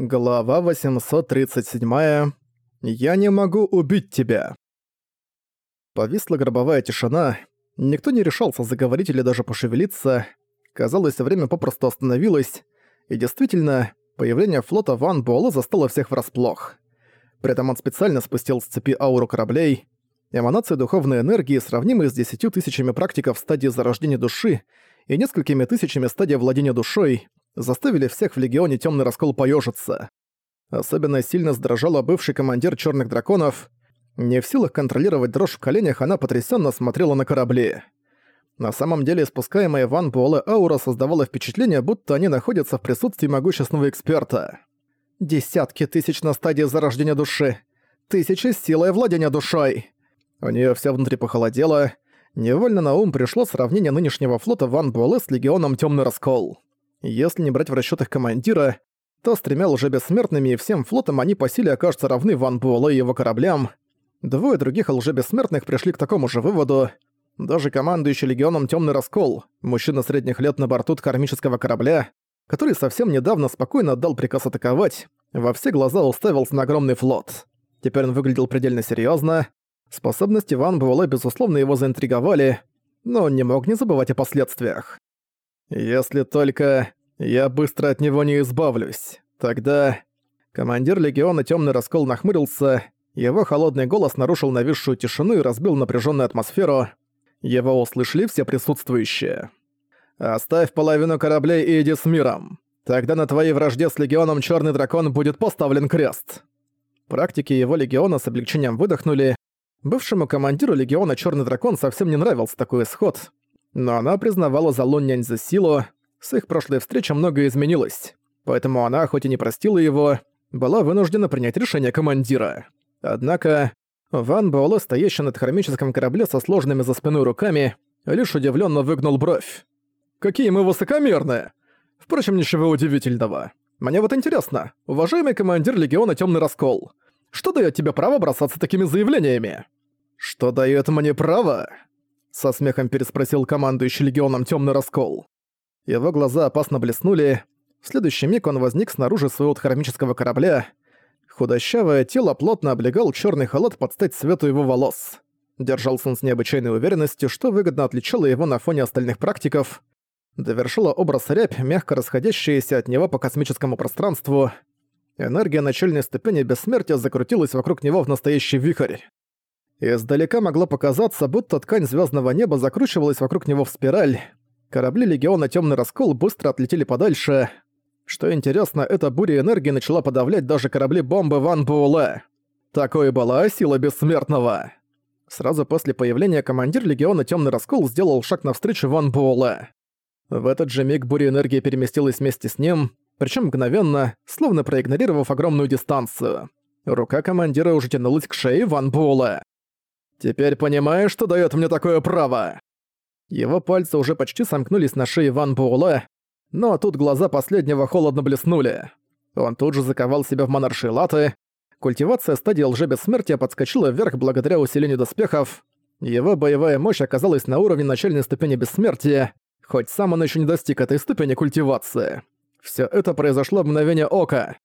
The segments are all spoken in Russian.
Глава 837. «Я не могу убить тебя». Повисла гробовая тишина. Никто не решался заговорить или даже пошевелиться. Казалось, время попросту остановилось. И действительно, появление флота Ван Буэлла застало всех врасплох. При этом он специально спустил с цепи ауру кораблей. Эманации духовной энергии, сравнимые с десятью тысячами практиков стадии зарождения души и несколькими тысячами стадий владения душой, заставили всех в Легионе Темный Раскол поежиться. Особенно сильно сдрожала бывший командир Черных Драконов. Не в силах контролировать дрожь в коленях, она потрясенно смотрела на корабли. На самом деле, спускаемая Ван Буэлэ аура создавала впечатление, будто они находятся в присутствии могущественного эксперта. Десятки тысяч на стадии зарождения души. Тысячи силой владения душой. У нее все внутри похолодело. Невольно на ум пришло сравнение нынешнего флота Ван Буэлэ с Легионом Темный Раскол. Если не брать в расчёт их командира, то с тремя лжебессмертными и всем флотом они по силе окажутся равны Ван Буэлэ и его кораблям. Двое других лжебессмертных пришли к такому же выводу. Даже командующий легионом Тёмный Раскол, мужчина средних лет на борту кармического корабля, который совсем недавно спокойно отдал приказ атаковать, во все глаза уставился на огромный флот. Теперь он выглядел предельно серьёзно. Способности Ван Буэлэ, безусловно, его заинтриговали, но он не мог не забывать о последствиях. Если только я быстро от него не избавлюсь, тогда... Командир легиона Темный Раскол нахмурился, его холодный голос нарушил нависшую тишину и разбил напряженную атмосферу. Его услышали все присутствующие. «Оставь половину кораблей и иди с миром. Тогда на твоей вражде с легионом Черный Дракон будет поставлен крест». Практики его легиона с облегчением выдохнули. Бывшему командиру легиона Черный Дракон совсем не нравился такой исход, но она признавала за Луннянь за силу, с их прошлой встречи многое изменилось, поэтому она, хоть и не простила его, была вынуждена принять решение командира. Однако, Ван Буэлэ, стоящий над хромическом корабле со сложными за спиной руками, лишь удивленно выгнул бровь. «Какие мы высокомерные!» Впрочем, ничего удивительного. Мне вот интересно, уважаемый командир Легиона Темный Раскол, что дает тебе право бросаться такими заявлениями? Что дает мне право? Со смехом переспросил командующий легионом Темный Раскол. Его глаза опасно блеснули. В следующий миг он возник снаружи своего хромического корабля. Худощавое тело плотно облегал черный халат под стать цвету его волос. Держался он с необычайной уверенностью, что выгодно отличало его на фоне остальных практиков. Довершила образ рябь, мягко расходящаяся от него по космическому пространству. Энергия начальной ступени бессмертия закрутилась вокруг него в настоящий вихрь. Издалека могло показаться, будто ткань звездного неба закручивалась вокруг него в спираль. Корабли Легиона Темный Раскол быстро отлетели подальше. Что интересно, эта буря энергии начала подавлять даже корабли бомбы Ван Буэлэ. Такой была сила бессмертного. Сразу после появления командир Легиона Темный Раскол сделал шаг навстречу Ван Буэлэ. В этот же миг буря энергии переместилась вместе с ним, причем мгновенно, словно проигнорировав огромную дистанцию. Рука командира уже тянулась к шее Ван Буэлэ. Теперь понимаешь, что дает мне такое право?» Его пальцы уже почти сомкнулись на шее Ван Буэлэ, но тут глаза последнего холодно блеснули. Он тут же заковал себя в монаршие латы. Культивация стадии лжебессмертия подскочила вверх благодаря усилению доспехов. Его боевая мощь оказалась на уровне начальной ступени бессмертия, хоть сам он еще не достиг этой ступени культивации. Все это произошло в мгновение ока.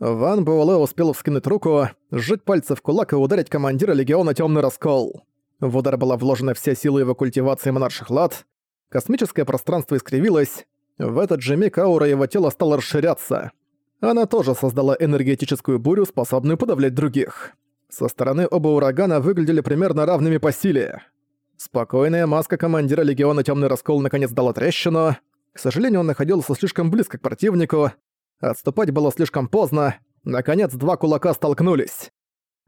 Ван Буэлэ успел вскинуть руку, сжать пальцы в кулак и ударить командира Легиона Тёмный Раскол. В удар была вложена вся сила его культивации монарших лад. Космическое пространство искривилось. В этот же миг аура его тела стала расширяться. Она тоже создала энергетическую бурю, способную подавлять других. Со стороны оба урагана выглядели примерно равными по силе. Спокойная маска командира Легиона Тёмный Раскол наконец дала трещину. К сожалению, он находился слишком близко к противнику, Отступать было слишком поздно. Наконец, два кулака столкнулись.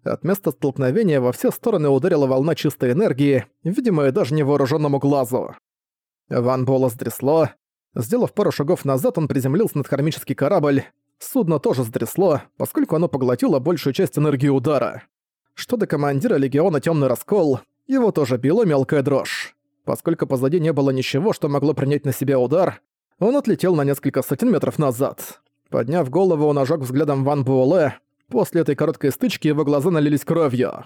От места столкновения во все стороны ударила волна чистой энергии, видимая даже невооруженному глазу. Ван Бола сдрясло. Сделав пару шагов назад, он приземлился над кармический корабль. Судно тоже сдрясло, поскольку оно поглотило большую часть энергии удара. Что до командира легиона Темный Раскол, его тоже била мелкая дрожь. Поскольку позади не было ничего, что могло принять на себя удар, он отлетел на несколько сотен метров назад. Подняв голову, он ожег взглядом Ван Буэлэ. После этой короткой стычки его глаза налились кровью.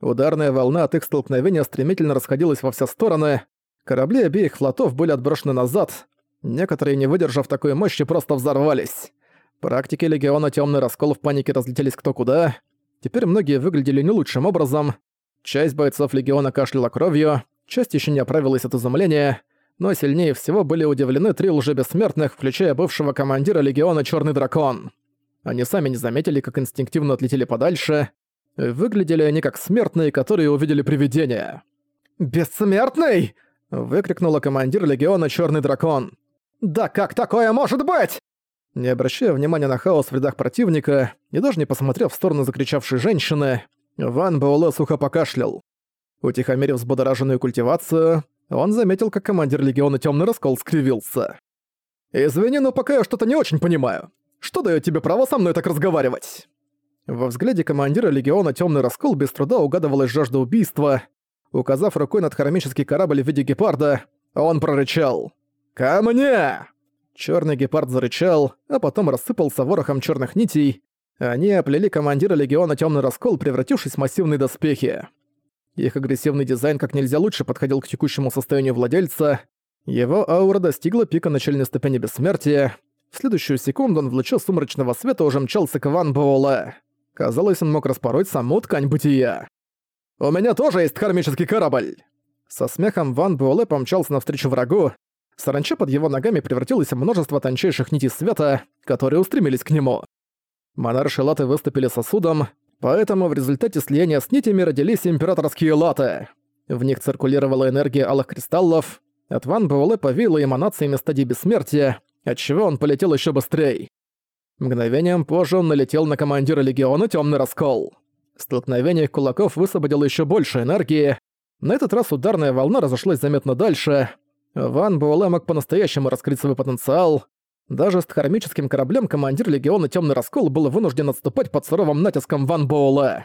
Ударная волна от их столкновения стремительно расходилась во все стороны. Корабли обеих флотов были отброшены назад. Некоторые, не выдержав такой мощи, просто взорвались. Практики Легиона Тёмный Раскол в панике разлетелись кто куда. Теперь многие выглядели не лучшим образом. Часть бойцов Легиона кашляла кровью, часть еще не оправилась от изумления, но сильнее всего были удивлены три лжебессмертных, включая бывшего командира Легиона Черный Дракон. Они сами не заметили, как инстинктивно отлетели подальше. Выглядели они как смертные, которые увидели привидение. «Бессмертный!» — выкрикнула командир Легиона Черный Дракон. «Да как такое может быть?» Не обращая внимания на хаос в рядах противника и даже не посмотрев в сторону закричавшей женщины, Ван Буэлэ сухо покашлял. Утихомирив взбудораженную культивацию, он заметил, как командир Легиона Тёмный Раскол скривился. «Извини, но пока я что-то не очень понимаю. Что даёт тебе право со мной так разговаривать?» Во взгляде командира Легиона Тёмный Раскол без труда угадывалась жажда убийства. Указав рукой над хромический корабль в виде гепарда, он прорычал. «Ко мне!» Черный гепард зарычал, а потом рассыпался ворохом черных нитей. Они оплели командира легиона Темный Раскол, превратившись в массивные доспехи. Их агрессивный дизайн как нельзя лучше подходил к текущему состоянию владельца. Его аура достигла пика начальной ступени бессмертия. В следующую секунду он в луче сумрачного света уже мчался к Ван Буэлэ. Казалось, он мог распороть саму ткань бытия. «У меня тоже есть кармический корабль!» Со смехом Ван Буэлэ помчался навстречу врагу, Саранча под его ногами превратилась в множество тончайших нитей света, которые устремились к нему. Монарши латы выступили сосудом, поэтому в результате слияния с нитями родились императорские латы. В них циркулировала энергия алых кристаллов, от Ван Буэлэ повеяло эманациями стадии бессмертия, отчего он полетел еще быстрее. Мгновением позже он налетел на командира легиона Темный Раскол. Столкновение кулаков высвободило еще больше энергии. На этот раз ударная волна разошлась заметно дальше, Ван Буэлэ мог по-настоящему раскрыть свой потенциал. Даже с кармическим кораблем командир Легиона Темный Раскол был вынужден отступать под суровым натиском Ван Буэлэ.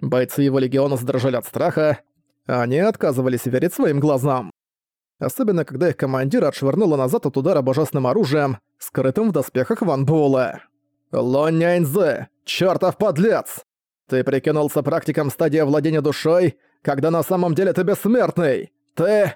Бойцы его легиона задрожали от страха, они отказывались верить своим глазам. Особенно, когда их командира отшвырнуло назад от удара божественным оружием, скрытым в доспехах Ван Буэлэ. «Лоняньзе, чертов подлец! Ты прикинулся практиком стадии владения душой, когда на самом деле ты бессмертный! Ты...»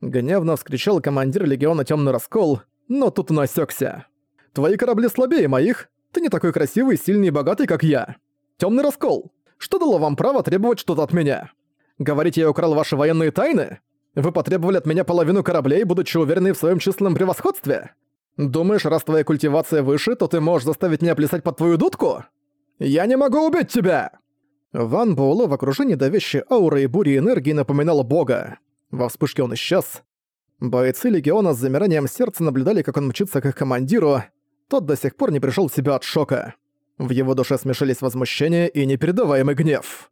Гневно вскричал командир легиона Темный Раскол, но тут он осекся. «Твои корабли слабее моих. Ты не такой красивый, сильный и богатый, как я. Темный Раскол, что дало вам право требовать что-то от меня? Говорите, я украл ваши военные тайны? Вы потребовали от меня половину кораблей, будучи уверены в своем численном превосходстве? Думаешь, раз твоя культивация выше, то ты можешь заставить меня плясать под твою дудку? Я не могу убить тебя!» Ван Буэлэ в окружении давящей ауры и бури энергии напоминала бога. Во вспышке он исчез. Бойцы Легиона с замиранием сердца наблюдали, как он мчится к их командиру. Тот до сих пор не пришел в себя от шока. В его душе смешались возмущение и непередаваемый гнев.